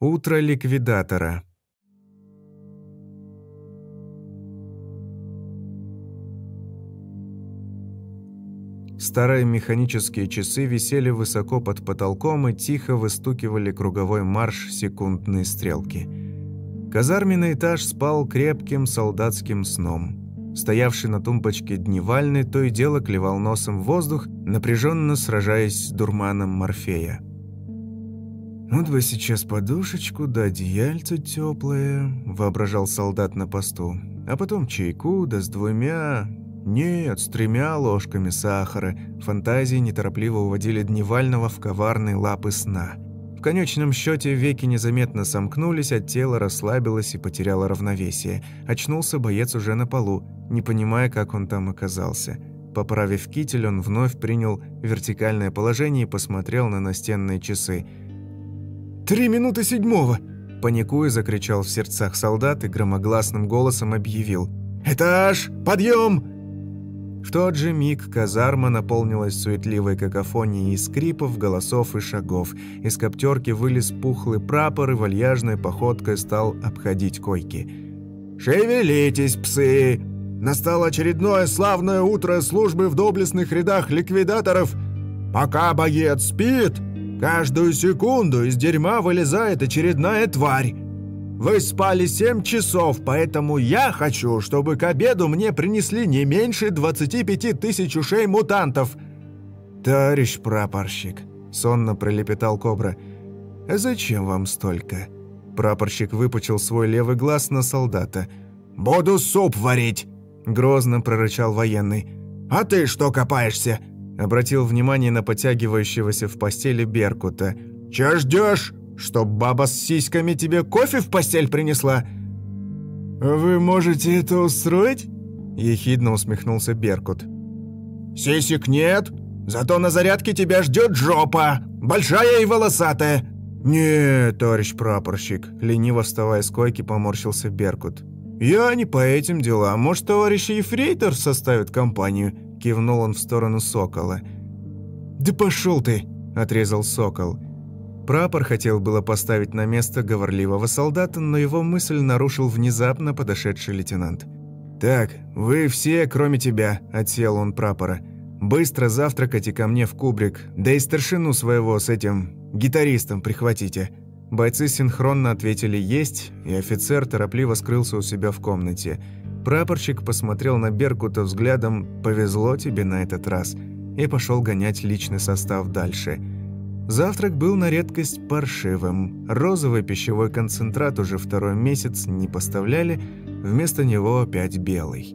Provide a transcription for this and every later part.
Утро ликвидатора. Старые механические часы висели высоко под потолком и тихо выстукивали круговой марш секундные стрелки. Казарменный этаж спал крепким солдатским сном. Стоявший на тумбочке дневальный то и дело клевал носом в воздух, напряженно сражаясь с дурманом Морфея. «Вот бы сейчас подушечку да одеяльце теплое», — воображал солдат на посту. «А потом чайку, да с двумя... Нет, с тремя ложками сахара». Фантазии неторопливо уводили Дневального в коварные лапы сна. В конечном счете веки незаметно сомкнулись, а тело расслабилось и потеряло равновесие. Очнулся боец уже на полу, не понимая, как он там оказался. Поправив китель, он вновь принял вертикальное положение и посмотрел на настенные часы – «Три минуты седьмого!» Паникуя, закричал в сердцах солдат и громогласным голосом объявил. «Этаж! Подъем!» В тот же миг казарма наполнилась суетливой какофонией скрипов, голосов и шагов. Из коптерки вылез пухлый прапор и вальяжной походкой стал обходить койки. «Шевелитесь, псы! Настало очередное славное утро службы в доблестных рядах ликвидаторов! Пока боец спит, Каждую секунду из дерьма вылезает очередная тварь. Вы спали семь часов, поэтому я хочу, чтобы к обеду мне принесли не меньше 25 тысяч ушей мутантов». «Товарищ прапорщик», — сонно пролепетал Кобра, — «а зачем вам столько?» Прапорщик выпучил свой левый глаз на солдата. «Буду суп варить!» — грозно прорычал военный. «А ты что копаешься? Обратил внимание на подтягивающегося в постели Беркута. «Чё ждёшь? Чтоб баба с сиськами тебе кофе в постель принесла?» «Вы можете это устроить?» Ехидно усмехнулся Беркут. «Сисек нет, зато на зарядке тебя ждет жопа, большая и волосатая». «Нет, товарищ прапорщик», — лениво вставая с койки, поморщился Беркут. «Я не по этим делам. Может, товарищ Ефрейтор составит компанию?» Кивнул он в сторону Сокола. «Да пошел ты!» – отрезал Сокол. Прапор хотел было поставить на место говорливого солдата, но его мысль нарушил внезапно подошедший лейтенант. «Так, вы все, кроме тебя», – отсел он прапора. «Быстро завтракайте ко мне в кубрик, да и старшину своего с этим гитаристом прихватите». Бойцы синхронно ответили «есть», и офицер торопливо скрылся у себя в комнате – Прапорщик посмотрел на Беркута взглядом «повезло тебе на этот раз» и пошел гонять личный состав дальше. Завтрак был на редкость паршивым. Розовый пищевой концентрат уже второй месяц не поставляли, вместо него опять белый.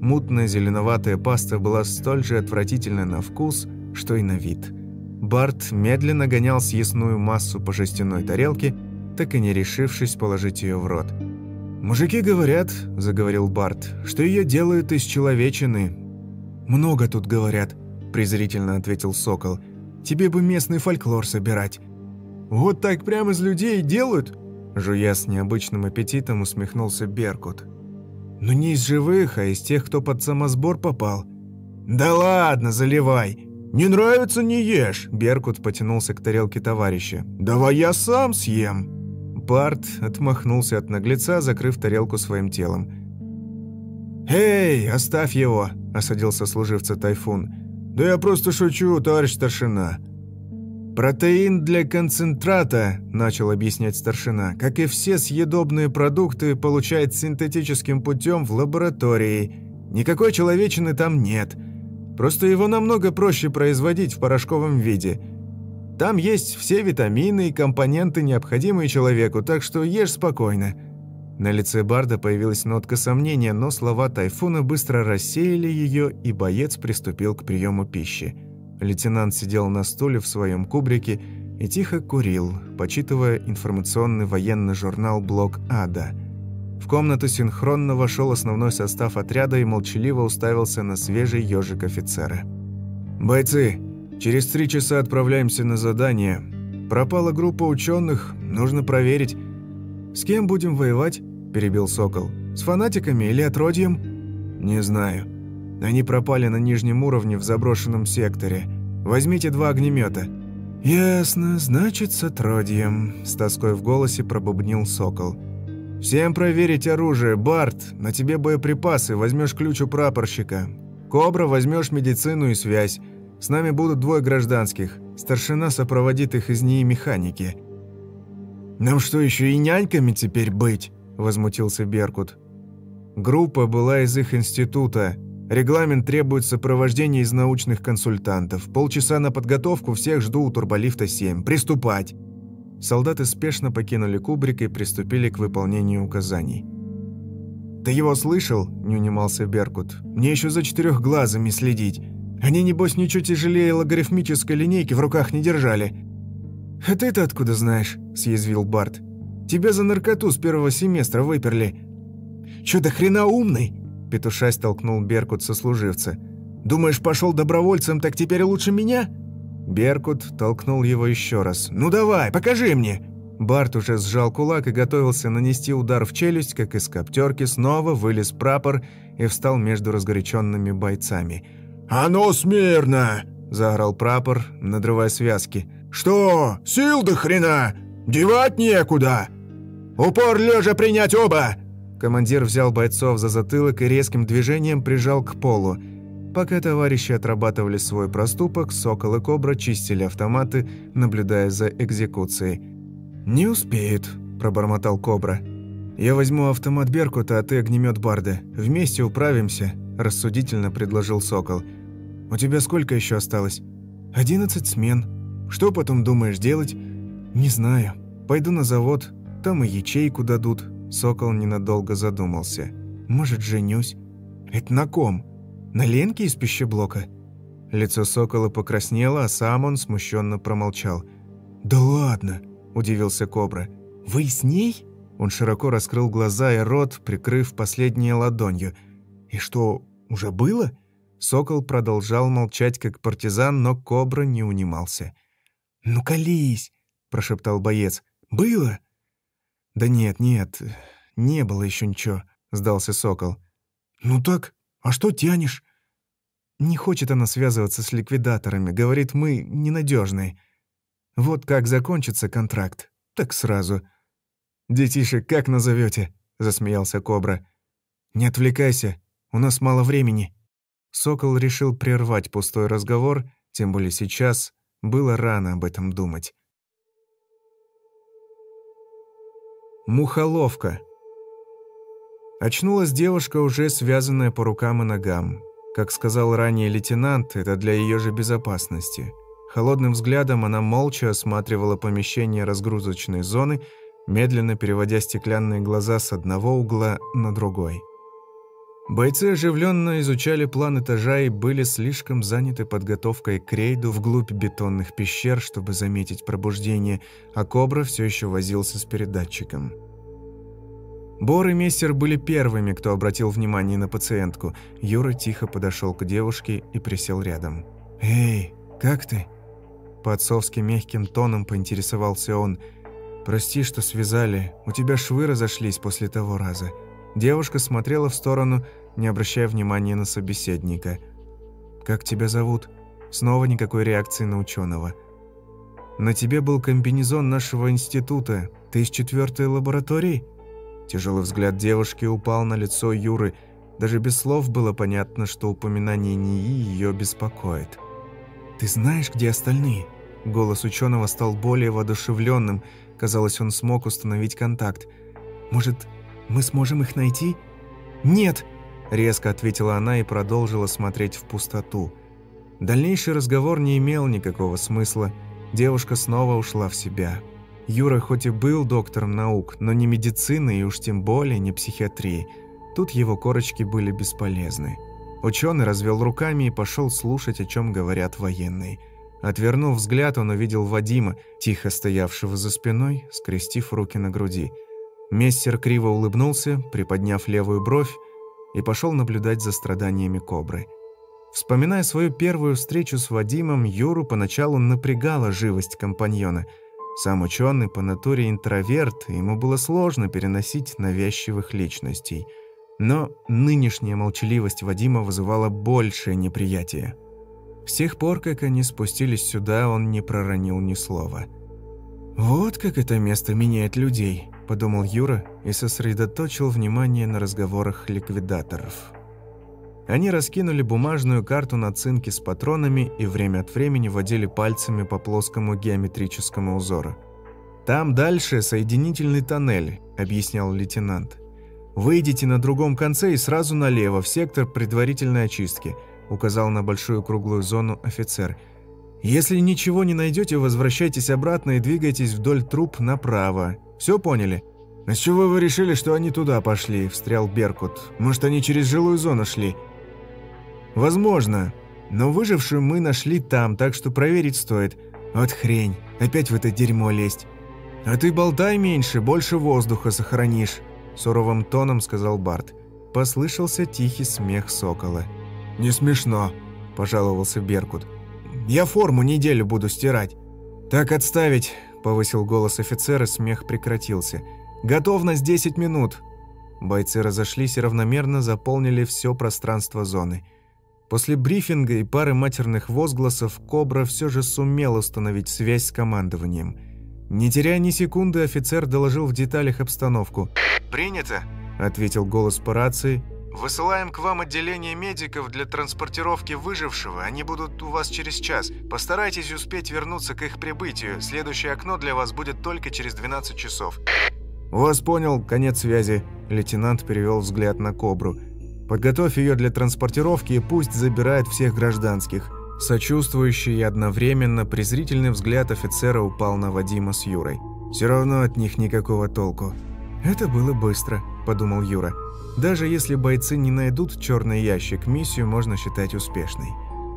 Мутная зеленоватая паста была столь же отвратительна на вкус, что и на вид. Барт медленно гонял съестную массу по жестяной тарелке, так и не решившись положить ее в рот – «Мужики говорят, — заговорил Барт, — что ее делают из человечины». «Много тут говорят», — презрительно ответил Сокол. «Тебе бы местный фольклор собирать». «Вот так прямо из людей делают?» Жуя с необычным аппетитом усмехнулся Беркут. «Но не из живых, а из тех, кто под самосбор попал». «Да ладно, заливай! Не нравится – не ешь!» Беркут потянулся к тарелке товарища. «Давай я сам съем!» Барт отмахнулся от наглеца, закрыв тарелку своим телом. «Эй, оставь его!» – осадил сослуживца Тайфун. «Да я просто шучу, товарищ старшина». «Протеин для концентрата», – начал объяснять старшина, «как и все съедобные продукты, получает синтетическим путем в лаборатории. Никакой человечины там нет. Просто его намного проще производить в порошковом виде – там есть все витамины и компоненты, необходимые человеку, так что ешь спокойно». На лице Барда появилась нотка сомнения, но слова Тайфуна быстро рассеяли ее, и боец приступил к приему пищи. Лейтенант сидел на стуле в своем кубрике и тихо курил, почитывая информационный военный журнал «Блок Ада». В комнату синхронно вошел основной состав отряда и молчаливо уставился на свежий ежик офицера. «Бойцы, Через три часа отправляемся на задание. Пропала группа ученых, нужно проверить. С кем будем воевать? Перебил Сокол. С фанатиками или отродьем? Не знаю. Они пропали на нижнем уровне в заброшенном секторе. Возьмите два огнемета. «Ясно, значит, с отродьем», — с тоской в голосе пробубнил сокол. «Всем проверить оружие. Барт, на тебе боеприпасы, возьмешь ключ у прапорщика. Кобра, возьмешь медицину и связь. С нами будут двое гражданских. Старшина сопроводит их из НИИ механики». «Нам что, еще и няньками теперь быть?» – возмутился Беркут. Группа была из их института. Регламент требует сопровождения из научных консультантов. Полчаса на подготовку, всех жду у турболифта 7. Приступать!» Солдаты спешно покинули кубрик и приступили к выполнению указаний. «Ты его слышал?» – не унимался Беркут. «Мне еще за четырехглазыми следить. Они, небось, ничего тяжелее логарифмической линейки в руках не держали». «А ты-то откуда знаешь?» – съязвил Барт. «Тебя за наркоту с первого семестра выперли». «Чё до хрена умный?» – петушась толкнул Беркут сослуживца. «Думаешь, пошел добровольцем, так теперь лучше меня?» Беркут толкнул его еще раз. «Ну давай, покажи мне!» Барт уже сжал кулак и готовился нанести удар в челюсть, как из коптерки снова вылез прапор и встал между разгоряченными бойцами – «А ну, смирно!» – заорал прапор, надрывая связки. «Что? Сил до хрена? Девать некуда! Упор лежа принять оба!» Командир взял бойцов за затылок и резким движением прижал к полу. Пока товарищи отрабатывали свой проступок, Сокол и Кобра чистили автоматы, наблюдая за экзекуцией. «Не успеют», – пробормотал Кобра. «Я возьму автомат Беркута, а ты огнемет Барда. Вместе управимся», – рассудительно предложил Сокол. «У тебя сколько еще осталось?» «Одиннадцать смен. Что потом думаешь делать?» «Не знаю. Пойду на завод. Там и ячейку дадут». Сокол ненадолго задумался. «Может, женюсь?» «Это на ком? На Ленке из пищеблока?» Лицо Сокола покраснело, а сам он смущенно промолчал. «Да ладно!» – удивился Кобра. «Вы с ней?» Он широко раскрыл глаза и рот, прикрыв последнее ладонью. «И что, уже было?» Сокол продолжал молчать, как партизан, но Кобра не унимался. «Ну, колись!» – прошептал боец. «Было?» «Да нет, нет, не было еще ничего», – сдался Сокол. «Ну так, а что тянешь?» «Не хочет она связываться с ликвидаторами. Говорит, мы ненадежные. Вот как закончится контракт, так сразу». «Детишек как назовете? засмеялся Кобра. «Не отвлекайся, у нас мало времени». Сокол решил прервать пустой разговор, тем более сейчас было рано об этом думать. Мухоловка. Очнулась девушка, уже связанная по рукам и ногам. Как сказал ранее лейтенант, это для ее же безопасности. Холодным взглядом она молча осматривала помещение разгрузочной зоны, медленно переводя стеклянные глаза с одного угла на другой. Бойцы оживленно изучали план этажа и были слишком заняты подготовкой к рейду вглубь бетонных пещер, чтобы заметить пробуждение, а Кобра все еще возился с передатчиком. Бор и Мессер были первыми, кто обратил внимание на пациентку. Юра тихо подошел к девушке и присел рядом. «Эй, как ты?» По-отцовски мягким тоном поинтересовался он. «Прости, что связали. У тебя швы разошлись после того раза». Девушка смотрела в сторону, не обращая внимания на собеседника. «Как тебя зовут?» Снова никакой реакции на ученого. «На тебе был комбинезон нашего института. Ты из четвертой лаборатории?» Тяжелый взгляд девушки упал на лицо Юры. Даже без слов было понятно, что упоминание НИИ ее беспокоит. «Ты знаешь, где остальные?» Голос ученого стал более воодушевленным. Казалось, он смог установить контакт. «Может, мы сможем их найти?» «Нет!» – резко ответила она и продолжила смотреть в пустоту. Дальнейший разговор не имел никакого смысла. Девушка снова ушла в себя. Юра хоть и был доктором наук, но не медицины и уж тем более не психиатрии. Тут его корочки были бесполезны. Ученый развел руками и пошел слушать, о чем говорят военные. Отвернув взгляд, он увидел Вадима, тихо стоявшего за спиной, скрестив руки на груди – Мессер криво улыбнулся, приподняв левую бровь, и пошел наблюдать за страданиями кобры. Вспоминая свою первую встречу с Вадимом, Юру поначалу напрягала живость компаньона. Сам ученый по натуре интроверт, ему было сложно переносить навязчивых личностей. Но нынешняя молчаливость Вадима вызывала большее неприятие. С тех пор, как они спустились сюда, он не проронил ни слова. «Вот как это место меняет людей», – подумал Юра и сосредоточил внимание на разговорах ликвидаторов. Они раскинули бумажную карту на цинке с патронами и время от времени водили пальцами по плоскому геометрическому узору. «Там дальше соединительный тоннель», – объяснял лейтенант. «Выйдите на другом конце и сразу налево, в сектор предварительной очистки», – указал на большую круглую зону офицер. «Если ничего не найдете, возвращайтесь обратно и двигайтесь вдоль труб направо. Все поняли?» «А с чего вы решили, что они туда пошли?» – встрял Беркут. «Может, они через жилую зону шли?» «Возможно. Но выжившую мы нашли там, так что проверить стоит. Вот хрень, опять в это дерьмо лезть». «А ты болтай меньше, больше воздуха сохранишь», – суровым тоном сказал Барт. Послышался тихий смех сокола. «Не смешно», – пожаловался Беркут. «Я форму неделю буду стирать». «Так отставить», – повысил голос офицера, смех прекратился. «Готовность 10 минут». Бойцы разошлись и равномерно заполнили все пространство зоны. После брифинга и пары матерных возгласов Кобра все же сумел установить связь с командованием. Не теряя ни секунды, офицер доложил в деталях обстановку. «Принято», — ответил голос по рации. «Высылаем к вам отделение медиков для транспортировки выжившего. Они будут у вас через час. Постарайтесь успеть вернуться к их прибытию. Следующее окно для вас будет только через 12 часов». «Вас понял. Конец связи». Лейтенант перевел взгляд на Кобру. Подготовь ее для транспортировки и пусть забирает всех гражданских». Сочувствующий и одновременно презрительный взгляд офицера упал на Вадима с Юрой. «Все равно от них никакого толку». «Это было быстро», – подумал Юра. «Даже если бойцы не найдут черный ящик, миссию можно считать успешной.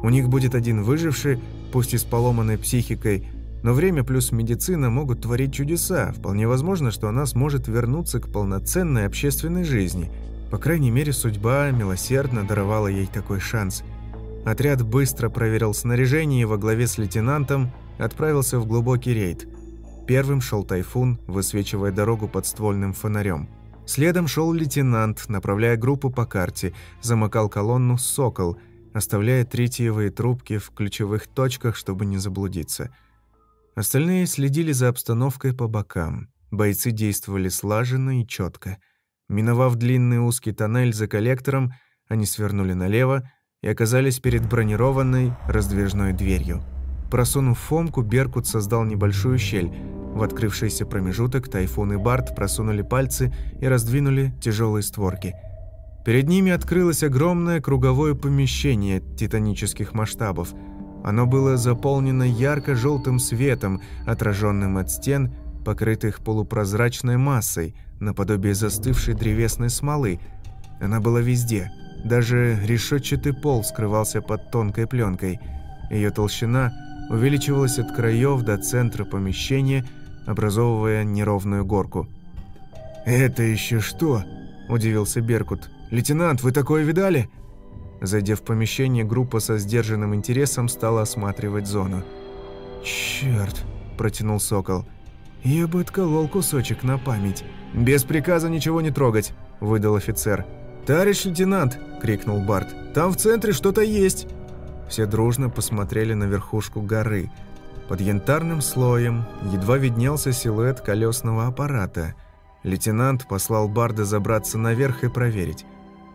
У них будет один выживший, пусть и с поломанной психикой, но время плюс медицина могут творить чудеса. Вполне возможно, что она сможет вернуться к полноценной общественной жизни – по крайней мере, судьба милосердно даровала ей такой шанс. Отряд быстро проверил снаряжение и во главе с лейтенантом отправился в глубокий рейд. Первым шел Тайфун, высвечивая дорогу подствольным фонарем. Следом шел лейтенант, направляя группу по карте, замыкал колонну «Сокол», оставляя тритиевые трубки в ключевых точках, чтобы не заблудиться. Остальные следили за обстановкой по бокам. Бойцы действовали слаженно и четко – Миновав длинный узкий тоннель за коллектором, они свернули налево и оказались перед бронированной раздвижной дверью. Просунув фомку, Беркут создал небольшую щель. В открывшийся промежуток Тайфун и Барт просунули пальцы и раздвинули тяжелые створки. Перед ними открылось огромное круговое помещение титанических масштабов. Оно было заполнено ярко-желтым светом, отраженным от стен, покрытых полупрозрачной массой – наподобие застывшей древесной смолы. Она была везде. Даже решетчатый пол скрывался под тонкой пленкой. Ее толщина увеличивалась от краев до центра помещения, образовывая неровную горку. «Это еще что?» – удивился Беркут. «Лейтенант, вы такое видали?» Зайдя в помещение, группа со сдержанным интересом стала осматривать зону. «Черт!» – протянул Сокол. «Я бы отколол кусочек на память». «Без приказа ничего не трогать», – выдал офицер. «Товарищ лейтенант!» – крикнул Барт. «Там в центре что-то есть!» Все дружно посмотрели на верхушку горы. Под янтарным слоем едва виднелся силуэт колесного аппарата. Лейтенант послал Барда забраться наверх и проверить.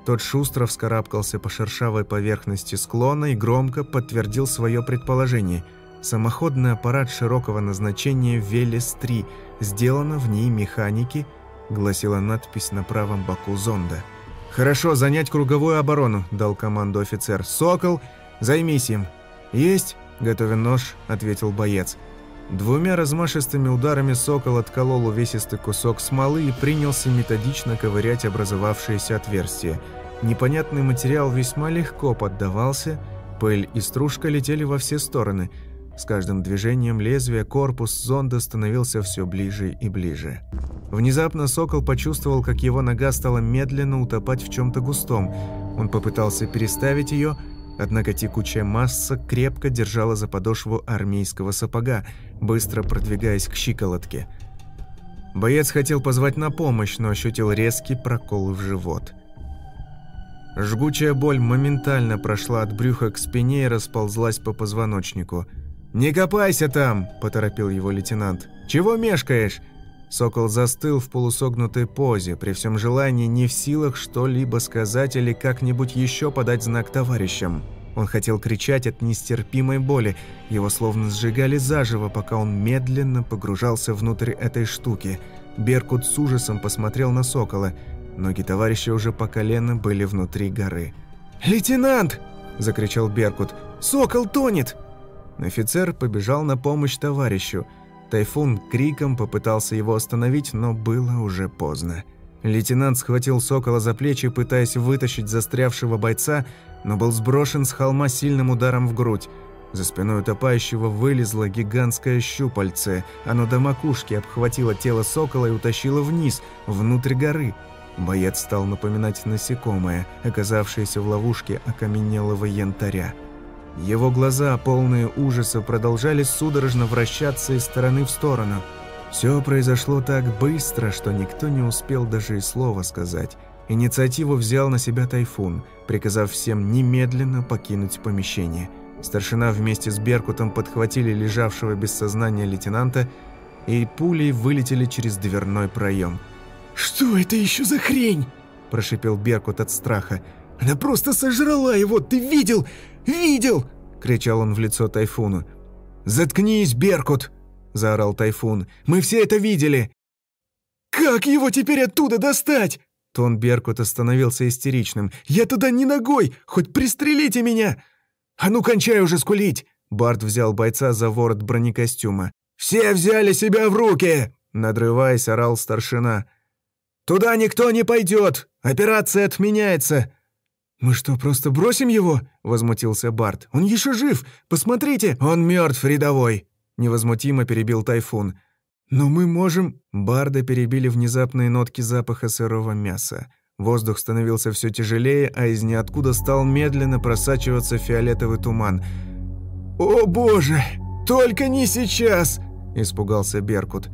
Тот шустро вскарабкался по шершавой поверхности склона и громко подтвердил свое предположение. Самоходный аппарат широкого назначения «Велес-3», сделано в ней механики – гласила надпись на правом боку зонда. «Хорошо, занять круговую оборону», – дал команду офицер. «Сокол, займись им». «Есть», – готовя нож, – ответил боец. Двумя размашистыми ударами сокол отколол увесистый кусок смолы и принялся методично ковырять образовавшееся отверстие. Непонятный материал весьма легко поддавался, пыль и стружка летели во все стороны. С каждым движением лезвия корпус зонда становился все ближе и ближе. Внезапно сокол почувствовал, как его нога стала медленно утопать в чем-то густом. Он попытался переставить ее, однако текучая масса крепко держала за подошву армейского сапога, быстро продвигаясь к щиколотке. Боец хотел позвать на помощь, но ощутил резкий прокол в живот. Жгучая боль моментально прошла от брюха к спине и расползлась по позвоночнику. «Не копайся там!» – поторопил его лейтенант. «Чего мешкаешь?» Сокол застыл в полусогнутой позе, при всем желании не в силах что-либо сказать или как-нибудь еще подать знак товарищам. Он хотел кричать от нестерпимой боли, его словно сжигали заживо, пока он медленно погружался внутрь этой штуки. Беркут с ужасом посмотрел на Сокола. Ноги товарища уже по колено были внутри горы. «Лейтенант!» – закричал Беркут. «Сокол тонет!» Офицер побежал на помощь товарищу – Тайфун криком попытался его остановить, но было уже поздно. Лейтенант схватил Сокола за плечи, пытаясь вытащить застрявшего бойца, но был сброшен с холма сильным ударом в грудь. За спиной утопающего вылезло гигантское щупальце. Оно до макушки обхватило тело Сокола и утащило вниз, внутрь горы. Боец стал напоминать насекомое, оказавшееся в ловушке окаменелого янтаря. Его глаза, полные ужаса, продолжали судорожно вращаться из стороны в сторону. Все произошло так быстро, что никто не успел даже и слова сказать. Инициативу взял на себя Тайфун, приказав всем немедленно покинуть помещение. Старшина вместе с Беркутом подхватили лежавшего без сознания лейтенанта и пулей вылетели через дверной проем. «Что это еще за хрень?» – прошипел Беркут от страха. «Она просто сожрала его, ты видел? Видел!» – кричал он в лицо Тайфуну. «Заткнись, Беркут!» – заорал Тайфун. «Мы все это видели!» «Как его теперь оттуда достать?» Тон Беркут становился истеричным. «Я туда не ногой! Хоть пристрелите меня!» «А ну, кончай уже скулить!» Барт взял бойца за ворот бронекостюма. «Все взяли себя в руки!» Надрываясь, орал старшина. «Туда никто не пойдет! Операция отменяется! «Мы что, просто бросим его?» – возмутился Барт. «Он еще жив! Посмотрите!» «Он мертв, рядовой!» – невозмутимо перебил Тайфун. «Но мы можем...» Барда перебили внезапные нотки запаха сырого мяса. Воздух становился все тяжелее, а из ниоткуда стал медленно просачиваться фиолетовый туман. «О боже! Только не сейчас!» – испугался Беркут.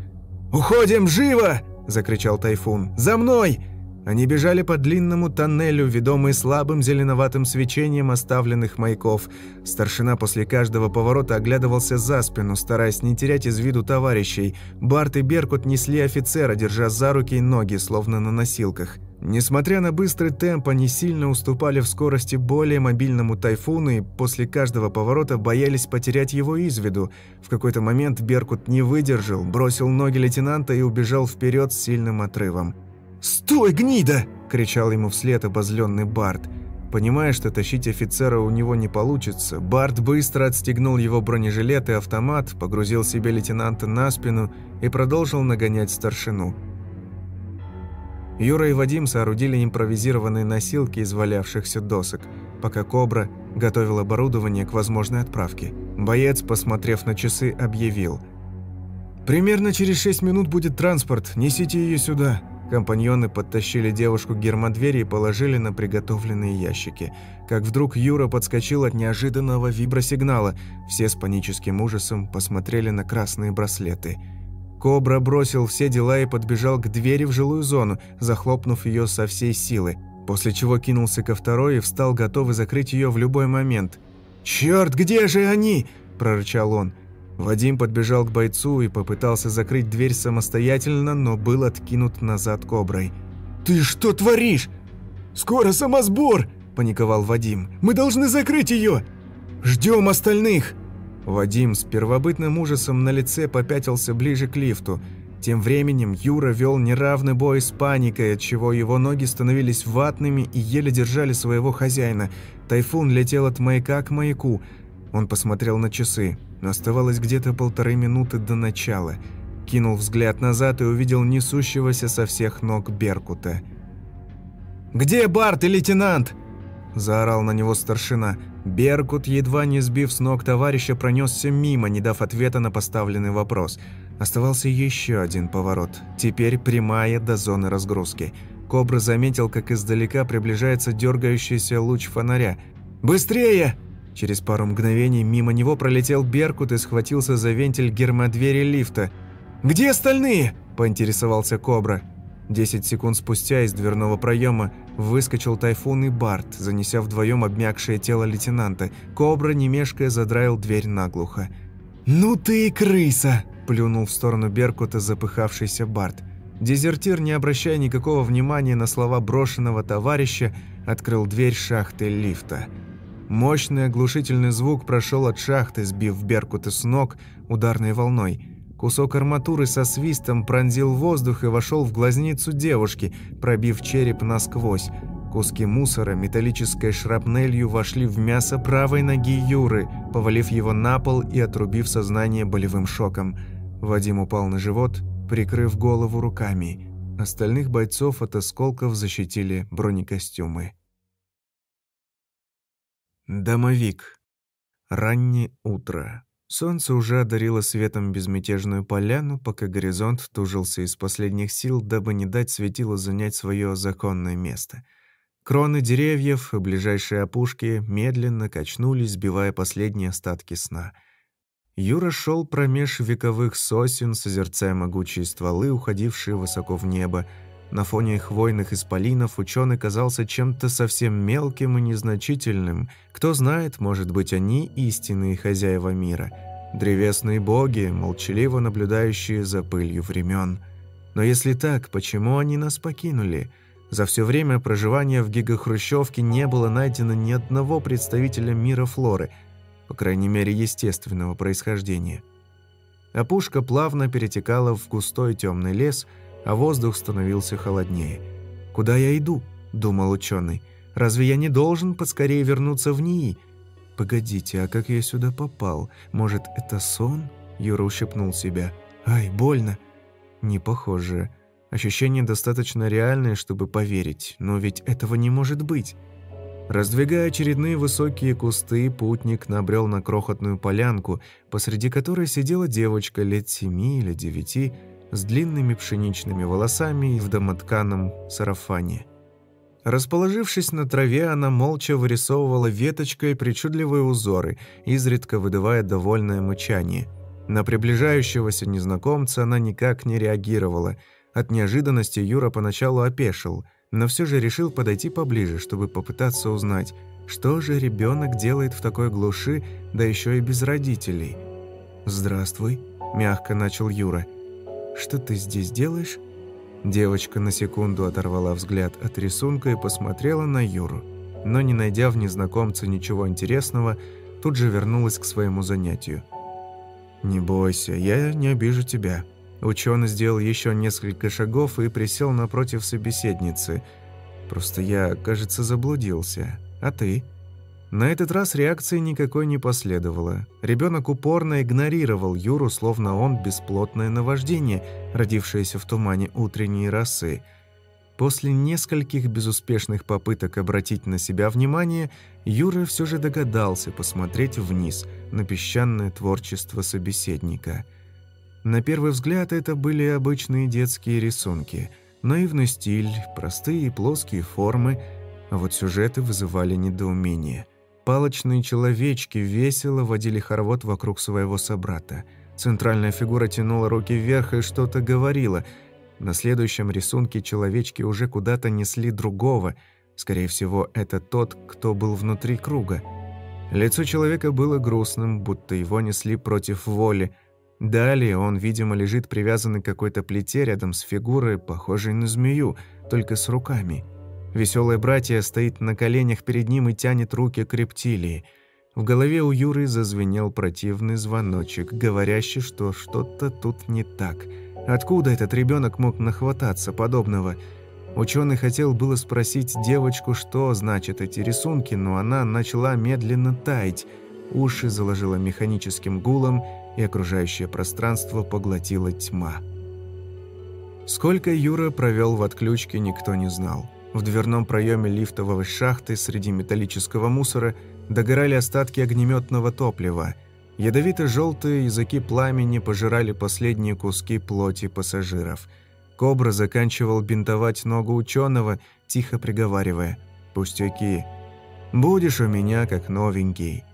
«Уходим живо!» – закричал Тайфун. «За мной!» Они бежали по длинному тоннелю, ведомые слабым зеленоватым свечением оставленных маяков. Старшина после каждого поворота оглядывался за спину, стараясь не терять из виду товарищей. Барт и Беркут несли офицера, держа за руки и ноги, словно на носилках. Несмотря на быстрый темп, они сильно уступали в скорости более мобильному тайфуну и после каждого поворота боялись потерять его из виду. В какой-то момент Беркут не выдержал, бросил ноги лейтенанта и убежал вперед с сильным отрывом. «Стой, гнида!» – кричал ему вслед обозленный Барт. Понимая, что тащить офицера у него не получится, Барт быстро отстегнул его бронежилет и автомат, погрузил себе лейтенанта на спину и продолжил нагонять старшину. Юра и Вадим соорудили импровизированные носилки из валявшихся досок, пока «Кобра» готовил оборудование к возможной отправке. Боец, посмотрев на часы, объявил. «Примерно через шесть минут будет транспорт, несите ее сюда». Компаньоны подтащили девушку к гермодвери и положили на приготовленные ящики. Как вдруг Юра подскочил от неожиданного вибросигнала. Все с паническим ужасом посмотрели на красные браслеты. Кобра бросил все дела и подбежал к двери в жилую зону, захлопнув ее со всей силы, после чего кинулся ко второй и встал готовый закрыть ее в любой момент. «Черт, где же они?» – прорычал он. Вадим подбежал к бойцу и попытался закрыть дверь самостоятельно, но был откинут назад коброй. «Ты что творишь? Скоро самосбор!» – паниковал Вадим. «Мы должны закрыть ее! Ждем остальных!» Вадим с первобытным ужасом на лице попятился ближе к лифту. Тем временем Юра вел неравный бой с паникой, отчего его ноги становились ватными и еле держали своего хозяина. Тайфун летел от маяка к маяку. Он посмотрел на часы. Оставалось где-то полторы минуты до начала. Кинул взгляд назад и увидел несущегося со всех ног Беркута. «Где Барт и лейтенант?» – заорал на него старшина. Беркут, едва не сбив с ног товарища, пронесся мимо, не дав ответа на поставленный вопрос. Оставался еще один поворот. Теперь прямая до зоны разгрузки. Кобра заметил, как издалека приближается дергающийся луч фонаря. «Быстрее!» Через пару мгновений мимо него пролетел Беркут и схватился за вентиль гермодвери лифта. «Где остальные?» – поинтересовался Кобра. Десять секунд спустя из дверного проема выскочил Тайфун и Барт, занеся вдвоем обмякшее тело лейтенанта. Кобра, не мешкая, задраил дверь наглухо. «Ну ты и крыса!» – плюнул в сторону Беркута запыхавшийся Барт. Дезертир, не обращая никакого внимания на слова брошенного товарища, открыл дверь шахты лифта. Мощный оглушительный звук прошел от шахты, сбив Беркута с ног ударной волной – Кусок арматуры со свистом пронзил воздух и вошел в глазницу девушки, пробив череп насквозь. Куски мусора металлической шрапнелью вошли в мясо правой ноги Юры, повалив его на пол и отрубив сознание болевым шоком. Вадим упал на живот, прикрыв голову руками. Остальных бойцов от осколков защитили бронекостюмы. Домовик. Раннее утро. Солнце уже одарило светом безмятежную поляну, пока горизонт тужился из последних сил, дабы не дать светилу занять свое законное место. Кроны деревьев и ближайшие опушки медленно качнулись, сбивая последние остатки сна. Юра шел промеж вековых сосен, созерцая могучие стволы, уходившие высоко в небо. На фоне хвойных исполинов ученый казался чем-то совсем мелким и незначительным. Кто знает, может быть, они истинные хозяева мира. Древесные боги, молчаливо наблюдающие за пылью времен. Но если так, почему они нас покинули? За все время проживания в гигахрущевке не было найдено ни одного представителя мира флоры, по крайней мере, естественного происхождения. Опушка плавно перетекала в густой темный лес – а воздух становился холоднее. «Куда я иду?» – думал ученый. «Разве я не должен поскорее вернуться в НИИ?» «Погодите, а как я сюда попал? Может, это сон?» Юра ущипнул себя. «Ай, больно!» «Не похоже. Ощущение достаточно реальное, чтобы поверить, но ведь этого не может быть». Раздвигая очередные высокие кусты, путник набрел на крохотную полянку, посреди которой сидела девочка лет семи или девяти, с длинными пшеничными волосами и в домотканом сарафане. Расположившись на траве, она молча вырисовывала веточкой причудливые узоры, изредка выдавая довольное мычание. На приближающегося незнакомца она никак не реагировала. От неожиданности Юра поначалу опешил, но все же решил подойти поближе, чтобы попытаться узнать, что же ребенок делает в такой глуши, да еще и без родителей. «Здравствуй», – мягко начал Юра – что ты здесь делаешь?» Девочка на секунду оторвала взгляд от рисунка и посмотрела на Юру, но, не найдя в незнакомце ничего интересного, тут же вернулась к своему занятию. «Не бойся, я не обижу тебя». Ученый сделал еще несколько шагов и присел напротив собеседницы. «Просто я, кажется, заблудился. А ты?» На этот раз реакции никакой не последовало. Ребенок упорно игнорировал Юру, словно он бесплотное наваждение, родившееся в тумане утренней росы. После нескольких безуспешных попыток обратить на себя внимание, Юра все же догадался посмотреть вниз на песчаное творчество собеседника. На первый взгляд это были обычные детские рисунки. Наивный стиль, простые и плоские формы, а вот сюжеты вызывали недоумение – Палочные человечки весело водили хоровод вокруг своего собрата. Центральная фигура тянула руки вверх и что-то говорила. На следующем рисунке человечки уже куда-то несли другого. Скорее всего, это тот, кто был внутри круга. Лицо человека было грустным, будто его несли против воли. Далее он, видимо, лежит привязанный к какой-то плите рядом с фигурой, похожей на змею, только с руками – Веселое братья стоит на коленях перед ним и тянет руки к рептилии. В голове у Юры зазвенел противный звоночек, говорящий, что что-то тут не так. Откуда этот ребенок мог нахвататься подобного? Ученый хотел было спросить девочку, что значат эти рисунки, но она начала медленно таять. Уши заложила механическим гулом, и окружающее пространство поглотила тьма. Сколько Юра провел в отключке, никто не знал. В дверном проеме лифтовой шахты среди металлического мусора догорали остатки огнеметного топлива. Ядовито-желтые языки пламени пожирали последние куски плоти пассажиров. Кобра заканчивал бинтовать ногу ученого, тихо приговаривая «Пустяки, будешь у меня как новенький».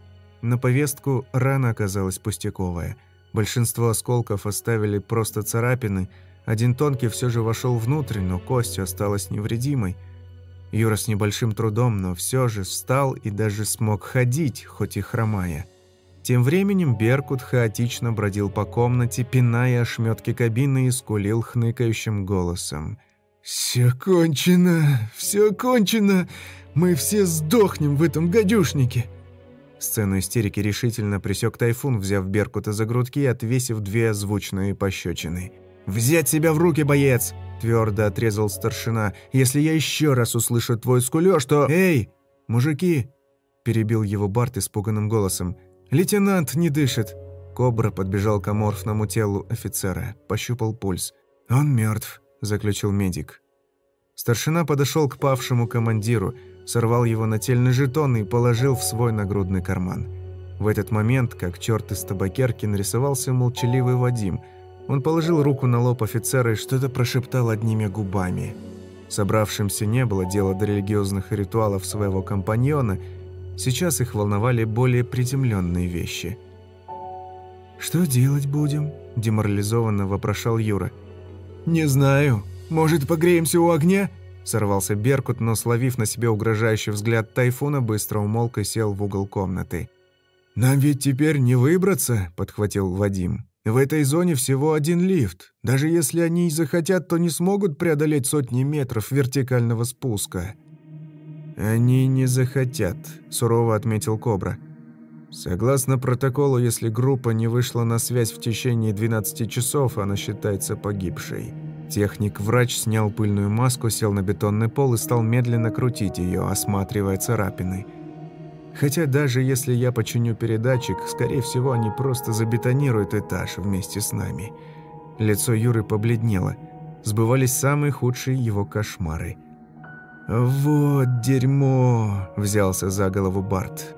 На повестку рана оказалась пустяковая. Большинство осколков оставили просто царапины – Один тонкий все же вошел внутрь, но кость осталась невредимой. Юра с небольшим трудом, но все же встал и даже смог ходить, хоть и хромая. Тем временем Беркут хаотично бродил по комнате, пиная ошметки кабины и скулил хныкающим голосом. «Все кончено! Все кончено! Мы все сдохнем в этом гадюшнике!» Сцену истерики решительно пресек Тайфун, взяв Беркута за грудки и отвесив две озвученные пощечины. «Взять себя в руки, боец!» – твердо отрезал старшина. «Если я еще раз услышу твой скулёж, то...» «Эй, мужики!» – перебил его Барт испуганным голосом. «Лейтенант не дышит!» Кобра подбежал к аморфному телу офицера, пощупал пульс. «Он мертв», – заключил медик. Старшина подошел к павшему командиру, сорвал его нательный жетон и положил в свой нагрудный карман. В этот момент, как черт из табакерки, нарисовался молчаливый Вадим. Он положил руку на лоб офицера и что-то прошептал одними губами. Собравшимся не было дела до религиозных ритуалов своего компаньона – Сейчас их волновали более приземленные вещи. «Что делать будем?» – деморализованно вопрошал Юра. «Не знаю. Может, погреемся у огня?» Сорвался Беркут, но, словив на себе угрожающий взгляд Тайфуна, быстро умолк и сел в угол комнаты. «Нам ведь теперь не выбраться», – подхватил Вадим. «В этой зоне всего один лифт. Даже если они и захотят, то не смогут преодолеть сотни метров вертикального спуска». «Они не захотят», – сурово отметил Кобра. «Согласно протоколу, если группа не вышла на связь в течение 12 часов, она считается погибшей». Техник-врач снял пыльную маску, сел на бетонный пол и стал медленно крутить ее, осматривая царапины. Хотя даже если я починю передатчик, скорее всего, они просто забетонируют этаж вместе с нами. Лицо Юры побледнело. Сбывались самые худшие его кошмары. «Вот дерьмо!» – взялся за голову Барт.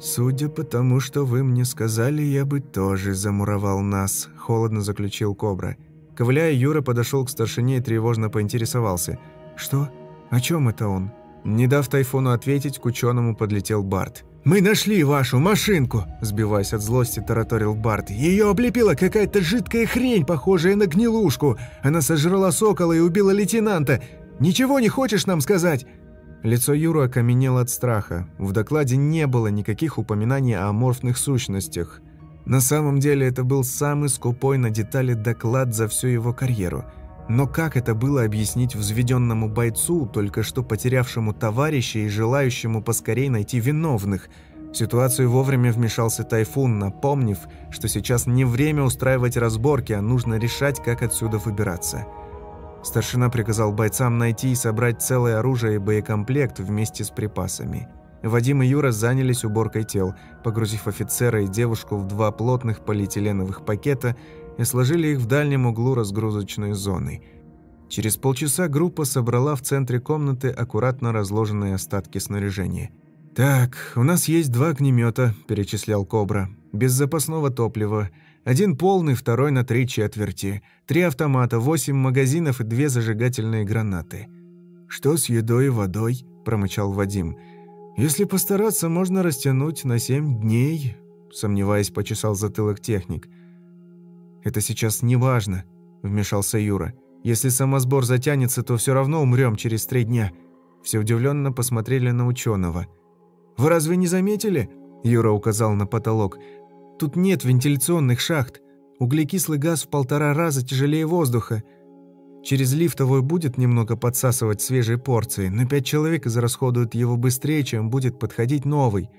«Судя по тому, что вы мне сказали, я бы тоже замуровал нас», – холодно заключил Кобра. Ковыляя, Юра подошел к старшине и тревожно поинтересовался. «Что? О чем это он?» Не дав Тайфуну ответить, к ученому подлетел Барт. «Мы нашли вашу машинку!» – сбиваясь от злости, тараторил Барт. «Ее облепила какая-то жидкая хрень, похожая на гнилушку. Она сожрала сокола и убила лейтенанта. Ничего не хочешь нам сказать?» Лицо Юры окаменело от страха. В докладе не было никаких упоминаний о аморфных сущностях. На самом деле это был самый скупой на детали доклад за всю его карьеру. Но как это было объяснить взведенному бойцу, только что потерявшему товарища и желающему поскорей найти виновных? В ситуацию вовремя вмешался Тайфун, напомнив, что сейчас не время устраивать разборки, а нужно решать, как отсюда выбираться. Старшина приказал бойцам найти и собрать целое оружие и боекомплект вместе с припасами. Вадим и Юра занялись уборкой тел, погрузив офицера и девушку в два плотных полиэтиленовых пакета и сложили их в дальнем углу разгрузочной зоны. Через полчаса группа собрала в центре комнаты аккуратно разложенные остатки снаряжения. «Так, у нас есть два огнемета», – перечислял Кобра, – «без запасного топлива, один полный, второй на три четверти. Три автомата, восемь магазинов и две зажигательные гранаты. «Что с едой и водой?» – промычал Вадим. «Если постараться, можно растянуть на семь дней», – сомневаясь, почесал затылок техник. «Это сейчас не важно», – вмешался Юра. «Если самосбор затянется, то все равно умрем через три дня». Все удивленно посмотрели на ученого. «Вы разве не заметили?» – Юра указал на потолок – Тут нет вентиляционных шахт. Углекислый газ в полтора раза тяжелее воздуха. Через лифтовую будет немного подсасывать свежие порции, но пять человек израсходуют его быстрее, чем будет подходить новый.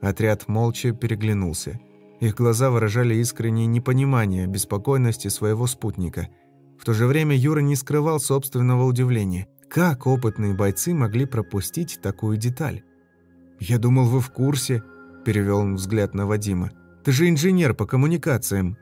Отряд молча переглянулся. Их глаза выражали искреннее непонимание, беспокойности своего спутника. В то же время Юра не скрывал собственного удивления. Как опытные бойцы могли пропустить такую деталь? «Я думал, вы в курсе», – перевел он взгляд на Вадима. Ты же инженер по коммуникациям».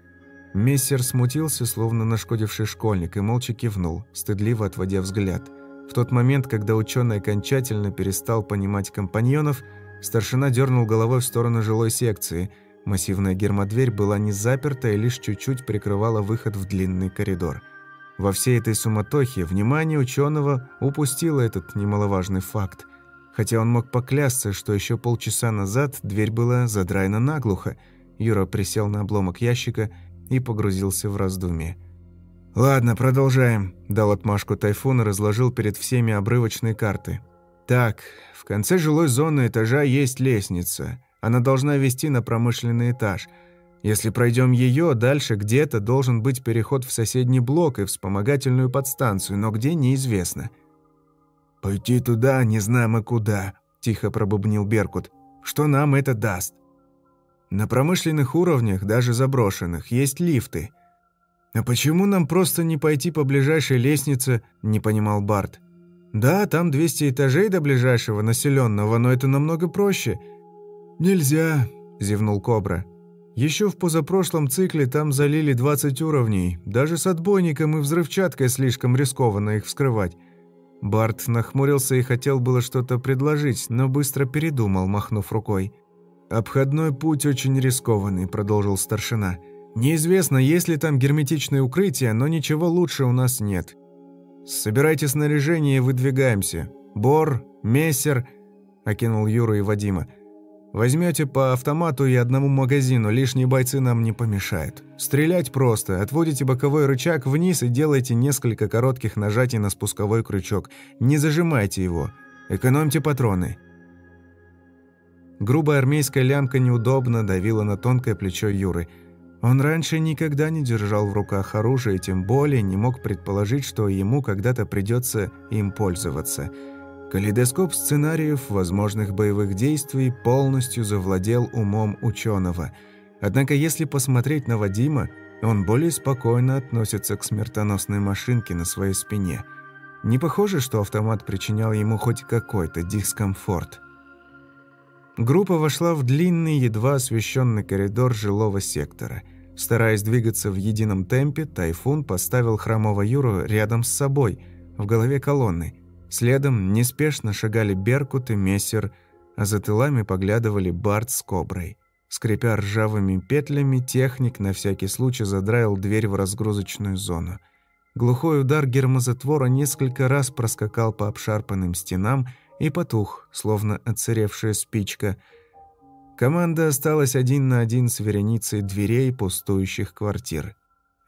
Мессер смутился, словно нашкодивший школьник, и молча кивнул, стыдливо отводя взгляд. В тот момент, когда ученый окончательно перестал понимать компаньонов, старшина дернул головой в сторону жилой секции. Массивная гермодверь была не заперта и лишь чуть-чуть прикрывала выход в длинный коридор. Во всей этой суматохе внимание ученого упустило этот немаловажный факт. Хотя он мог поклясться, что еще полчаса назад дверь была задраена наглухо – Юра присел на обломок ящика и погрузился в раздумье. «Ладно, продолжаем», – дал отмашку Тайфун и разложил перед всеми обрывочные карты. «Так, в конце жилой зоны этажа есть лестница. Она должна вести на промышленный этаж. Если пройдем ее, дальше где-то должен быть переход в соседний блок и вспомогательную подстанцию, но где – неизвестно». «Пойти туда, не знаем и куда», – тихо пробубнил Беркут. «Что нам это даст?» «На промышленных уровнях, даже заброшенных, есть лифты». «А почему нам просто не пойти по ближайшей лестнице?» – не понимал Барт. «Да, там 200 этажей до ближайшего населенного, но это намного проще». «Нельзя», – зевнул Кобра. Еще в позапрошлом цикле там залили 20 уровней. Даже с отбойником и взрывчаткой слишком рискованно их вскрывать. Барт нахмурился и хотел было что-то предложить, но быстро передумал, махнув рукой. «Обходной путь очень рискованный», – продолжил старшина. «Неизвестно, есть ли там герметичное укрытие, но ничего лучше у нас нет. Собирайте снаряжение и выдвигаемся. Бор, мессер», – окинул Юру и Вадима. Возьмете по автомату и одному магазину, лишние бойцы нам не помешают. Стрелять просто. Отводите боковой рычаг вниз и делайте несколько коротких нажатий на спусковой крючок. Не зажимайте его. Экономьте патроны. Грубая армейская лямка неудобно давила на тонкое плечо Юры. Он раньше никогда не держал в руках оружие, тем более не мог предположить, что ему когда-то придется им пользоваться – Калейдоскоп сценариев возможных боевых действий полностью завладел умом ученого. Однако если посмотреть на Вадима, он более спокойно относится к смертоносной машинке на своей спине. Не похоже, что автомат причинял ему хоть какой-то дискомфорт. Группа вошла в длинный, едва освещенный коридор жилого сектора. Стараясь двигаться в едином темпе, Тайфун поставил хромого Юру рядом с собой, в голове колонны – Следом неспешно шагали Беркут и Мессер, а за тылами поглядывали Барт с Коброй. Скрипя ржавыми петлями, техник на всякий случай задраил дверь в разгрузочную зону. Глухой удар гермозатвора несколько раз проскакал по обшарпанным стенам и потух, словно отсыревшая спичка. Команда осталась один на один с вереницей дверей пустующих квартир.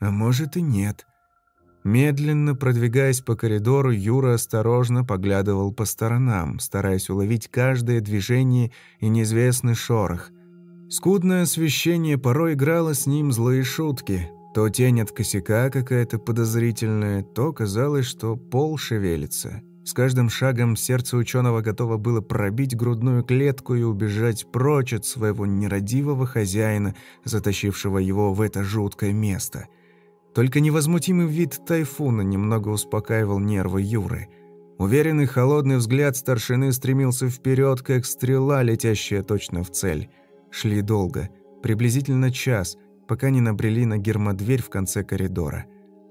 А может и нет. Медленно продвигаясь по коридору, Юра осторожно поглядывал по сторонам, стараясь уловить каждое движение и неизвестный шорох. Скудное освещение порой играло с ним злые шутки. То тень от косяка какая-то подозрительная, то казалось, что пол шевелится. С каждым шагом сердце ученого готово было пробить грудную клетку и убежать прочь от своего нерадивого хозяина, затащившего его в это жуткое место – только невозмутимый вид тайфуна немного успокаивал нервы Юры. Уверенный холодный взгляд старшины стремился вперед, как стрела, летящая точно в цель. Шли долго, приблизительно час, пока не набрели на гермодверь в конце коридора.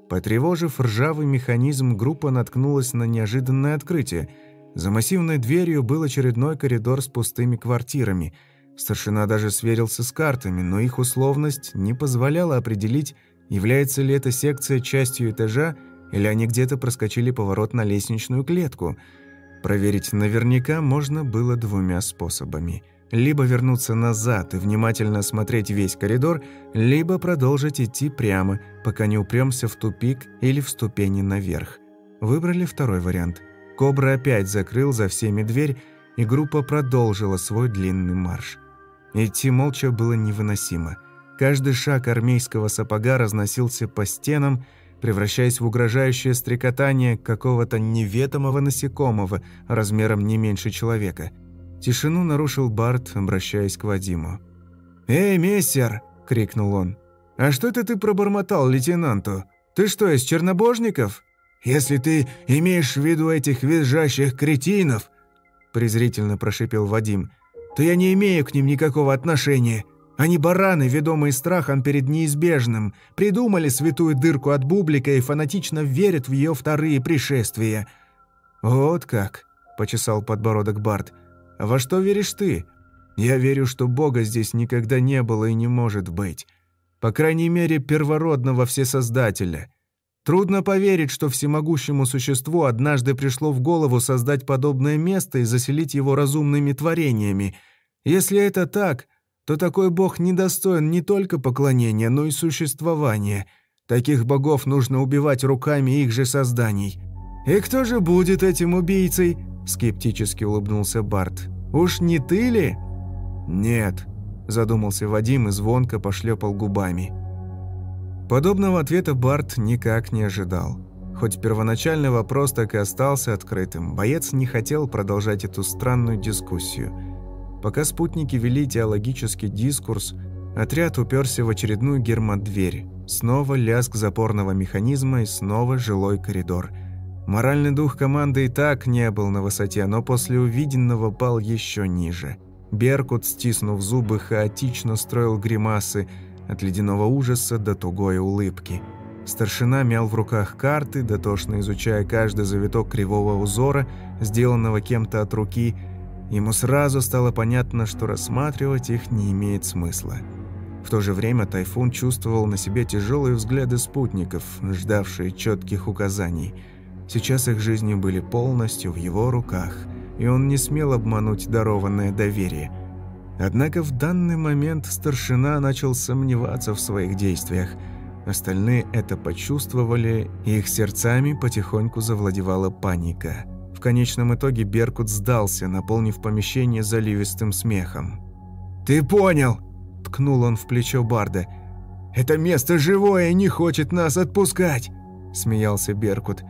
Потревожив ржавый механизм, группа наткнулась на неожиданное открытие. За массивной дверью был очередной коридор с пустыми квартирами. Старшина даже сверился с картами, но их условность не позволяла определить, Является ли эта секция частью этажа, или они где-то проскочили поворот на лестничную клетку? Проверить наверняка можно было двумя способами. Либо вернуться назад и внимательно осмотреть весь коридор, либо продолжить идти прямо, пока не упремся в тупик или в ступени наверх. Выбрали второй вариант. Кобра опять закрыл за всеми дверь, и группа продолжила свой длинный марш. Идти молча было невыносимо – Каждый шаг армейского сапога разносился по стенам, превращаясь в угрожающее стрекотание какого-то неведомого насекомого размером не меньше человека. Тишину нарушил Барт, обращаясь к Вадиму. «Эй, мессер!» – крикнул он. «А что это ты пробормотал лейтенанту? Ты что, из чернобожников?» «Если ты имеешь в виду этих визжащих кретинов», – презрительно прошипел Вадим, – «то я не имею к ним никакого отношения. Они бараны, ведомые страхом перед неизбежным, придумали святую дырку от бублика и фанатично верят в ее вторые пришествия». «Вот как», — почесал подбородок Барт. «А во что веришь ты? Я верю, что Бога здесь никогда не было и не может быть. По крайней мере, первородного всесоздателя. Трудно поверить, что всемогущему существу однажды пришло в голову создать подобное место и заселить его разумными творениями. Если это так, то такой бог недостоин не только поклонения, но и существования. Таких богов нужно убивать руками их же созданий. И кто же будет этим убийцей? Скептически улыбнулся Барт. Уж не ты ли? Нет, задумался Вадим и звонко пошлепал губами. Подобного ответа Барт никак не ожидал. Хоть первоначальный вопрос так и остался открытым, боец не хотел продолжать эту странную дискуссию. Пока спутники вели теологический дискурс, отряд уперся в очередную гермодверь. Снова лязг запорного механизма и снова жилой коридор. Моральный дух команды и так не был на высоте, но после увиденного пал еще ниже. Беркут, стиснув зубы, хаотично строил гримасы от ледяного ужаса до тугой улыбки – Старшина мял в руках карты, дотошно изучая каждый завиток кривого узора, сделанного кем-то от руки. Ему сразу стало понятно, что рассматривать их не имеет смысла. В то же время Тайфун чувствовал на себе тяжелые взгляды спутников, ждавшие четких указаний. Сейчас их жизни были полностью в его руках, и он не смел обмануть дарованное доверие. Однако в данный момент старшина начал сомневаться в своих действиях – Остальные это почувствовали, и их сердцами потихоньку завладевала паника. В конечном итоге Беркут сдался, наполнив помещение заливистым смехом. «Ты понял!» – ткнул он в плечо Барда. «Это место живое и не хочет нас отпускать!» – смеялся Беркут.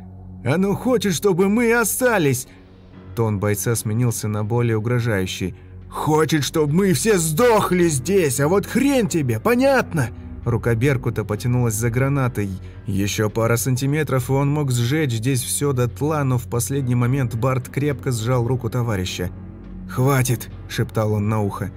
«Оно хочет, чтобы мы остались!» Тон бойца сменился на более угрожающий. «Хочет, чтобы мы все сдохли здесь, а вот хрен тебе, понятно?» Рука Беркута потянулась за гранатой. Еще пара сантиметров, и он мог сжечь здесь все дотла, но в последний момент Барт крепко сжал руку товарища. «Хватит!» – шептал он на ухо.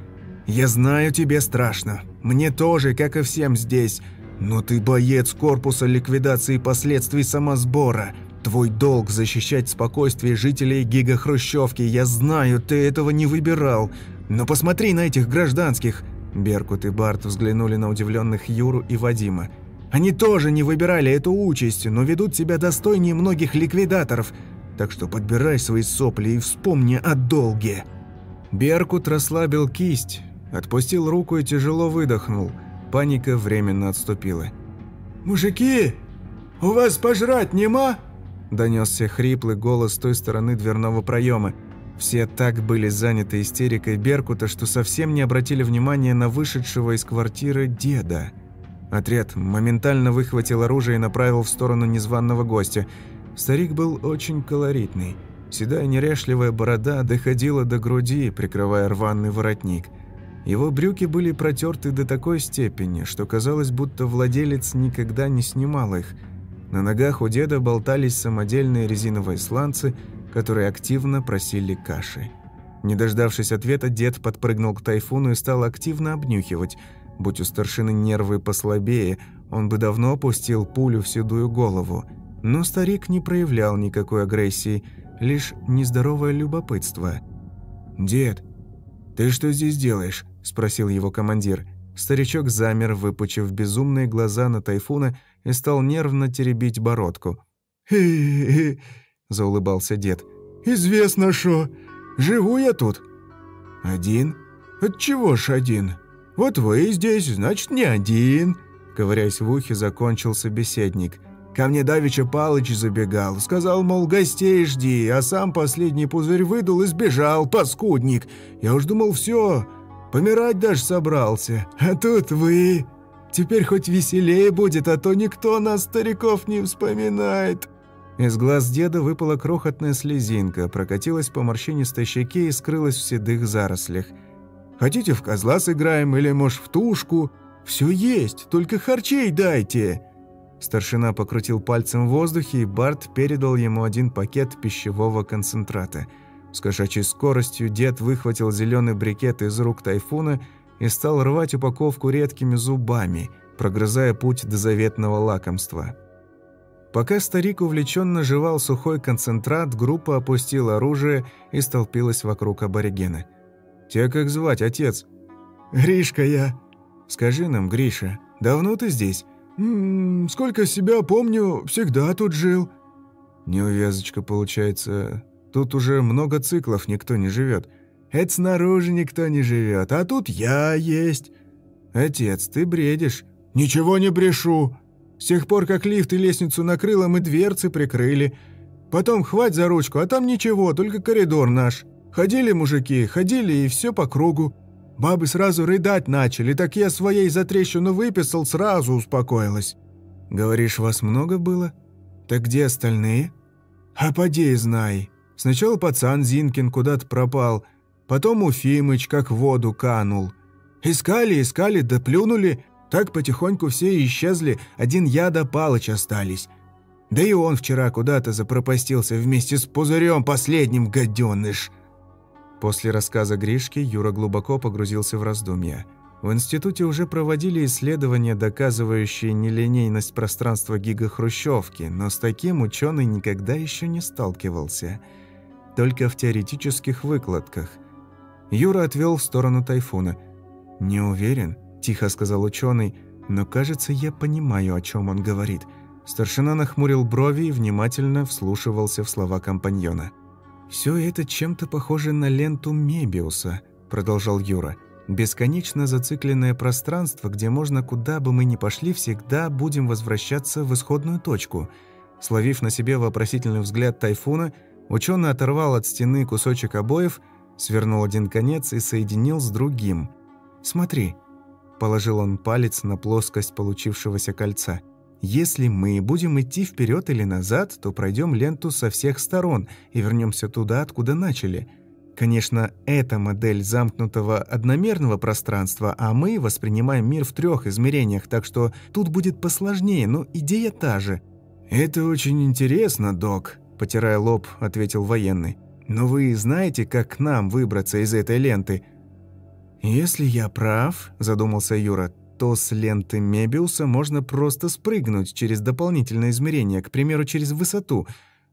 «Я знаю, тебе страшно. Мне тоже, как и всем здесь. Но ты боец корпуса ликвидации последствий самосбора. Твой долг – защищать спокойствие жителей гигахрущевки. Я знаю, ты этого не выбирал. Но посмотри на этих гражданских. Беркут и Барт взглянули на удивленных Юру и Вадима. «Они тоже не выбирали эту участь, но ведут себя достойнее многих ликвидаторов, так что подбирай свои сопли и вспомни о долге». Беркут расслабил кисть, отпустил руку и тяжело выдохнул. Паника временно отступила. «Мужики, у вас пожрать нема?» Донесся хриплый голос с той стороны дверного проема. Все так были заняты истерикой Беркута, что совсем не обратили внимания на вышедшего из квартиры деда. Отряд моментально выхватил оружие и направил в сторону незваного гостя. Старик был очень колоритный. Седая неряшливая борода доходила до груди, прикрывая рваный воротник. Его брюки были протерты до такой степени, что казалось, будто владелец никогда не снимал их. На ногах у деда болтались самодельные резиновые сланцы – которые активно просили каши. Не дождавшись ответа, дед подпрыгнул к тайфуну и стал активно обнюхивать. Будь у старшины нервы послабее, он бы давно опустил пулю в седую голову. Но старик не проявлял никакой агрессии, лишь нездоровое любопытство. «Дед, ты что здесь делаешь?» – спросил его командир. Старичок замер, выпучив безумные глаза на тайфуна и стал нервно теребить бородку. «Хе-хе-хе!» Заулыбался дед. «Известно что. Живу я тут». «Один? Отчего ж один? Вот вы здесь, значит, не один». Ковыряясь в ухе, закончил собеседник. «Ко мне давеча Палыч забегал. Сказал, мол, гостей жди, а сам последний пузырь выдул и сбежал, паскудник. Я уж думал, все, помирать даже собрался. А тут вы. Теперь хоть веселее будет, а то никто нас, стариков, не вспоминает». Из глаз деда выпала крохотная слезинка, прокатилась по морщинистой щеке и скрылась в седых зарослях. «Хотите, в козла сыграем или, может, в тушку? Все есть, только харчей дайте!» Старшина покрутил пальцем в воздухе, и Барт передал ему один пакет пищевого концентрата. С кошачьей скоростью дед выхватил зеленый брикет из рук тайфуна и стал рвать упаковку редкими зубами, прогрызая путь до заветного лакомства. Пока старик увлеченно жевал сухой концентрат, группа опустила оружие и столпилась вокруг аборигена. «Тебя как звать, отец?» «Гришка я». «Скажи нам, Гриша, давно ты здесь?» М -м, «Сколько себя помню, всегда тут жил». «Неувязочка получается. Тут уже много циклов никто не живет. Это снаружи никто не живет, а тут я есть». «Отец, ты бредишь». «Ничего не брешу. С тех пор, как лифт и лестницу накрыло, мы дверцы прикрыли. Потом хвать за ручку, а там ничего, только коридор наш. Ходили мужики, ходили и все по кругу. Бабы сразу рыдать начали, так я своей за трещину выписал, сразу успокоилась. Говоришь, вас много было? Так где остальные? А поди знай. Сначала пацан Зинкин куда-то пропал, потом Уфимыч как в воду канул. Искали, искали, да плюнули, так потихоньку все исчезли, один я да Палыч остались. Да и он вчера куда-то запропастился вместе с пузырем последним, гаденыш. После рассказа Гришки Юра глубоко погрузился в раздумья. В институте уже проводили исследования, доказывающие нелинейность пространства гигахрущевки, но с таким ученый никогда еще не сталкивался. Только в теоретических выкладках. Юра отвел в сторону тайфуна. «Не уверен», – тихо сказал ученый, – «но кажется, я понимаю, о чем он говорит». Старшина нахмурил брови и внимательно вслушивался в слова компаньона. «Все это чем-то похоже на ленту Мебиуса», – продолжал Юра. «Бесконечно зацикленное пространство, где можно, куда бы мы ни пошли, всегда будем возвращаться в исходную точку». Словив на себе вопросительный взгляд Тайфуна, ученый оторвал от стены кусочек обоев, свернул один конец и соединил с другим. «Смотри», – положил он палец на плоскость получившегося кольца – если мы будем идти вперед или назад, то пройдем ленту со всех сторон и вернемся туда, откуда начали. Конечно, это модель замкнутого одномерного пространства, а мы воспринимаем мир в трех измерениях, так что тут будет посложнее, но идея та же. «Это очень интересно, док», – потирая лоб, ответил военный. «Но вы знаете, как нам выбраться из этой ленты?» «Если я прав», – задумался Юра, то с ленты Мебиуса можно просто спрыгнуть через дополнительное измерение, к примеру, через высоту.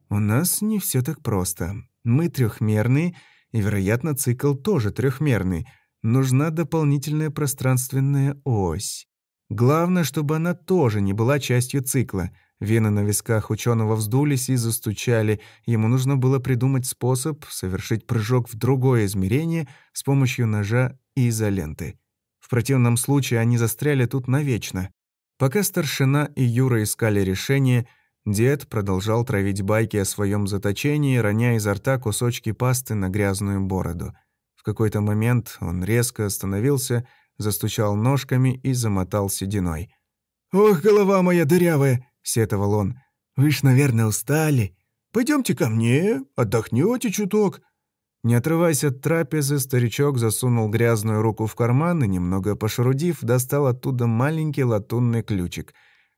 У нас не все так просто. Мы трехмерные, и, вероятно, цикл тоже трехмерный. Нужна дополнительная пространственная ось. Главное, чтобы она тоже не была частью цикла. Вены на висках ученого вздулись и застучали. Ему нужно было придумать способ совершить прыжок в другое измерение с помощью ножа и изоленты. В противном случае они застряли тут навечно. Пока старшина и Юра искали решение, дед продолжал травить байки о своем заточении, роняя изо рта кусочки пасты на грязную бороду. В какой-то момент он резко остановился, застучал ножками и замотал сединой. «Ох, голова моя дырявая!» — сетовал он. «Вы ж, наверное, устали. Пойдемте ко мне, отдохнете чуток. Не отрываясь от трапезы, старичок засунул грязную руку в карман и, немного пошарудив, достал оттуда маленький латунный ключик.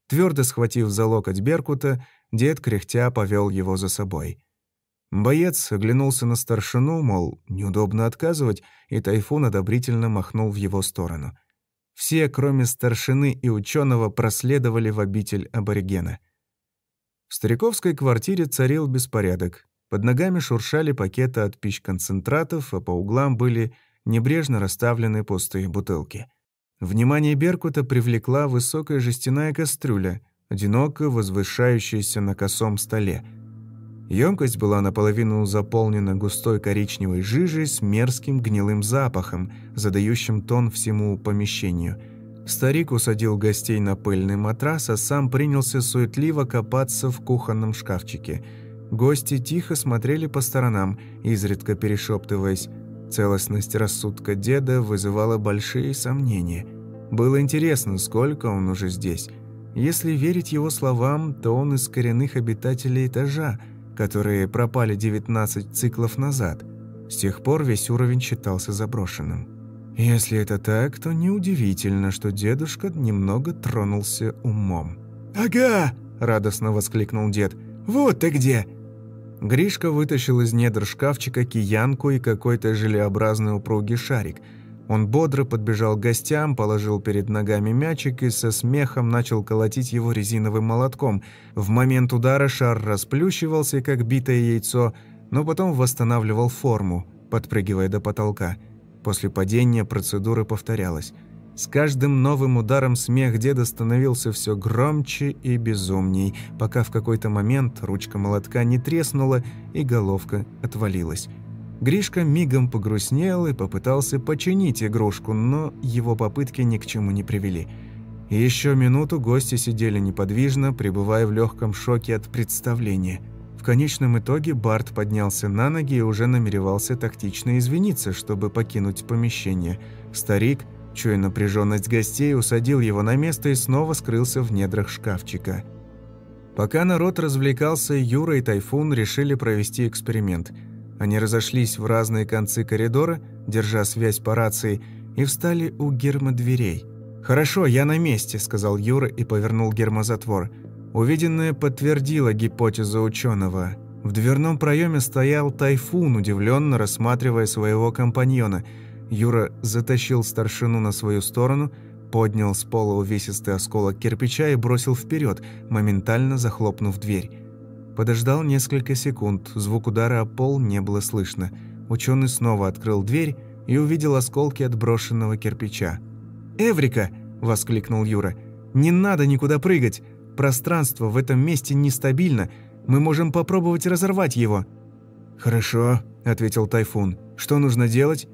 Твердо схватив за локоть Беркута, дед кряхтя повел его за собой. Боец оглянулся на старшину, мол, неудобно отказывать, и Тайфун одобрительно махнул в его сторону. Все, кроме старшины и ученого, проследовали в обитель аборигена. В стариковской квартире царил беспорядок. Под ногами шуршали пакеты от пищ-концентратов, а по углам были небрежно расставлены пустые бутылки. Внимание Беркута привлекла высокая жестяная кастрюля, одиноко возвышающаяся на косом столе. Емкость была наполовину заполнена густой коричневой жижей с мерзким гнилым запахом, задающим тон всему помещению. Старик усадил гостей на пыльный матрас, а сам принялся суетливо копаться в кухонном шкафчике – Гости тихо смотрели по сторонам, изредка перешептываясь. Целостность рассудка деда вызывала большие сомнения. Было интересно, сколько он уже здесь. Если верить его словам, то он из коренных обитателей этажа, которые пропали 19 циклов назад. С тех пор весь уровень считался заброшенным. Если это так, то неудивительно, что дедушка немного тронулся умом. «Ага!» – радостно воскликнул дед. «Вот ты где! Гришка вытащил из недр шкафчика киянку и какой-то желеобразный упругий шарик. Он бодро подбежал к гостям, положил перед ногами мячик и со смехом начал колотить его резиновым молотком. В момент удара шар расплющивался, как битое яйцо, но потом восстанавливал форму, подпрыгивая до потолка. После падения процедура повторялась. С каждым новым ударом смех деда становился все громче и безумней, пока в какой-то момент ручка молотка не треснула и головка отвалилась. Гришка мигом погрустнел и попытался починить игрушку, но его попытки ни к чему не привели. Еще минуту гости сидели неподвижно, пребывая в легком шоке от представления. В конечном итоге Барт поднялся на ноги и уже намеревался тактично извиниться, чтобы покинуть помещение. Старик, чуя напряженность гостей, усадил его на место и снова скрылся в недрах шкафчика. Пока народ развлекался, Юра и Тайфун решили провести эксперимент. Они разошлись в разные концы коридора, держа связь по рации, и встали у гермодверей. «Хорошо, я на месте», – сказал Юра и повернул гермозатвор. Увиденное подтвердило гипотезу ученого. В дверном проеме стоял Тайфун, удивленно рассматривая своего компаньона. Юра затащил старшину на свою сторону, поднял с пола увесистый осколок кирпича и бросил вперед, моментально захлопнув дверь. Подождал несколько секунд, звук удара о пол не было слышно. Ученый снова открыл дверь и увидел осколки отброшенного кирпича. «Эврика!» – воскликнул Юра. «Не надо никуда прыгать! Пространство в этом месте нестабильно. Мы можем попробовать разорвать его». «Хорошо», – ответил Тайфун. «Что нужно делать?»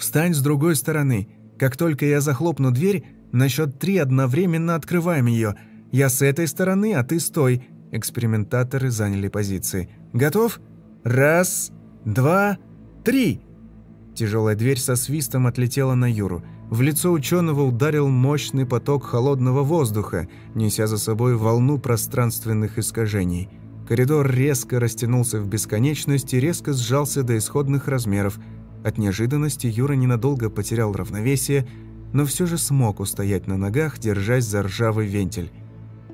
«Встань с другой стороны. Как только я захлопну дверь, на счет три одновременно открываем ее. Я с этой стороны, а ты с той». Экспериментаторы заняли позиции. «Готов? Раз, два, три!» Тяжелая дверь со свистом отлетела на Юру. В лицо ученого ударил мощный поток холодного воздуха, неся за собой волну пространственных искажений. Коридор резко растянулся в бесконечность и резко сжался до исходных размеров. От неожиданности Юра ненадолго потерял равновесие, но все же смог устоять на ногах, держась за ржавый вентиль.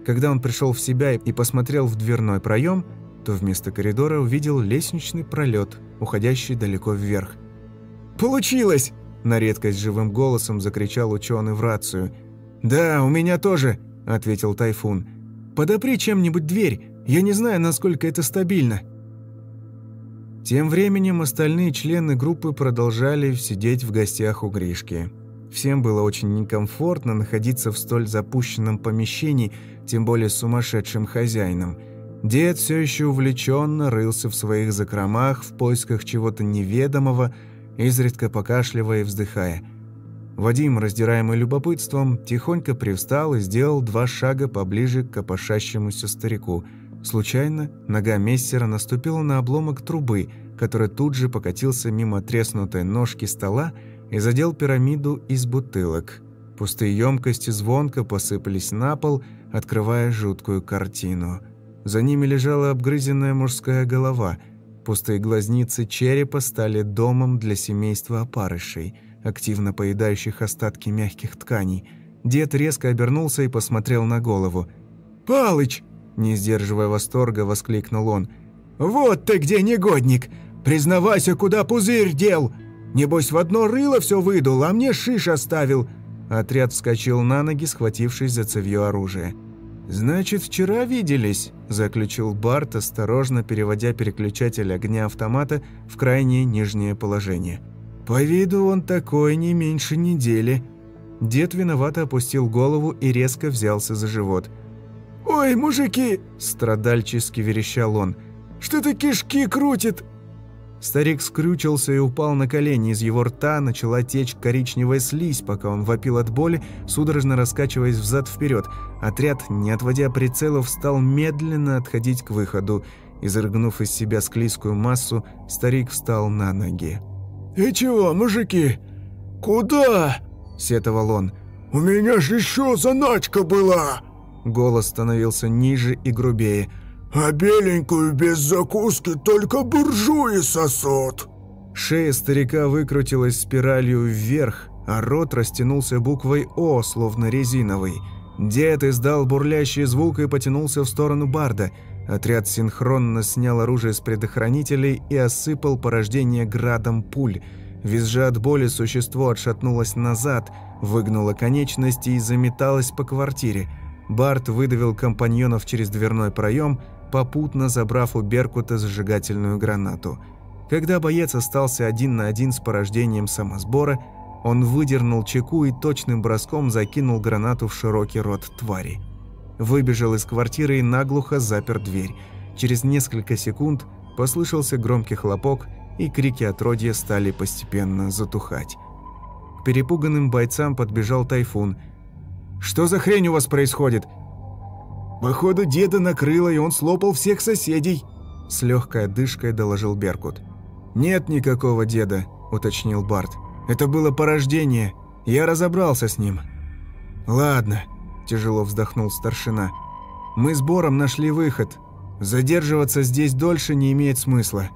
Когда он пришел в себя и посмотрел в дверной проем, то вместо коридора увидел лестничный пролет, уходящий далеко вверх. «Получилось!» На редкость живым голосом закричал ученый в рацию. «Да, у меня тоже», — ответил Тайфун. «Подопри чем-нибудь дверь, я не знаю, насколько это стабильно». Тем временем остальные члены группы продолжали сидеть в гостях у Гришки. Всем было очень некомфортно находиться в столь запущенном помещении, тем более сумасшедшим хозяином. Дед все еще увлеченно рылся в своих закромах в поисках чего-то неведомого, изредка покашливая и вздыхая. Вадим, раздираемый любопытством, тихонько привстал и сделал два шага поближе к копошащемуся старику. Случайно нога мессера наступила на обломок трубы, который тут же покатился мимо треснутой ножки стола и задел пирамиду из бутылок. Пустые емкости звонко посыпались на пол, открывая жуткую картину. За ними лежала обгрызенная мужская голова – Пустые глазницы черепа стали домом для семейства опарышей, активно поедающих остатки мягких тканей. Дед резко обернулся и посмотрел на голову. «Палыч!» – не сдерживая восторга, воскликнул он. «Вот ты где, негодник! Признавайся, куда пузырь дел! Небось, в одно рыло все выдул, а мне шиш оставил!» Отряд вскочил на ноги, схватившись за цевьё оружия. «Значит, вчера виделись?» – заключил Барт, осторожно переводя переключатель огня автомата в крайнее нижнее положение. «По виду он такой не меньше недели». Дед виновато опустил голову и резко взялся за живот. «Ой, мужики!» – страдальчески верещал он. «Что-то кишки крутит! Старик скрючился и упал на колени. Из его рта начала течь коричневая слизь, пока он вопил от боли, судорожно раскачиваясь взад-вперед. Отряд, не отводя прицелов, стал медленно отходить к выходу. Изрыгнув из себя склизкую массу, старик встал на ноги. «И чего, мужики? Куда?» – сетовал он. «У меня же еще заначка была!» Голос становился ниже и грубее – а беленькую без закуски только буржуи сосут». Шея старика выкрутилась спиралью вверх, а рот растянулся буквой «О», словно резиновый. Дед издал бурлящий звук и потянулся в сторону Барда. Отряд синхронно снял оружие с предохранителей и осыпал порождение градом пуль. Визжа от боли, существо отшатнулось назад, выгнуло конечности и заметалось по квартире. Барт выдавил компаньонов через дверной проем – попутно забрав у Беркута зажигательную гранату. Когда боец остался один на один с порождением самосбора, он выдернул чеку и точным броском закинул гранату в широкий рот твари. Выбежал из квартиры и наглухо запер дверь. Через несколько секунд послышался громкий хлопок, и крики отродья стали постепенно затухать. К перепуганным бойцам подбежал Тайфун. Что за хрень у вас происходит?» «Походу, деда накрыло, и он слопал всех соседей», — с легкой одышкой доложил Беркут. «Нет никакого деда», — уточнил Барт. «Это было порождение. Я разобрался с ним». «Ладно», — тяжело вздохнул старшина. «Мы с Бором нашли выход. Задерживаться здесь дольше не имеет смысла.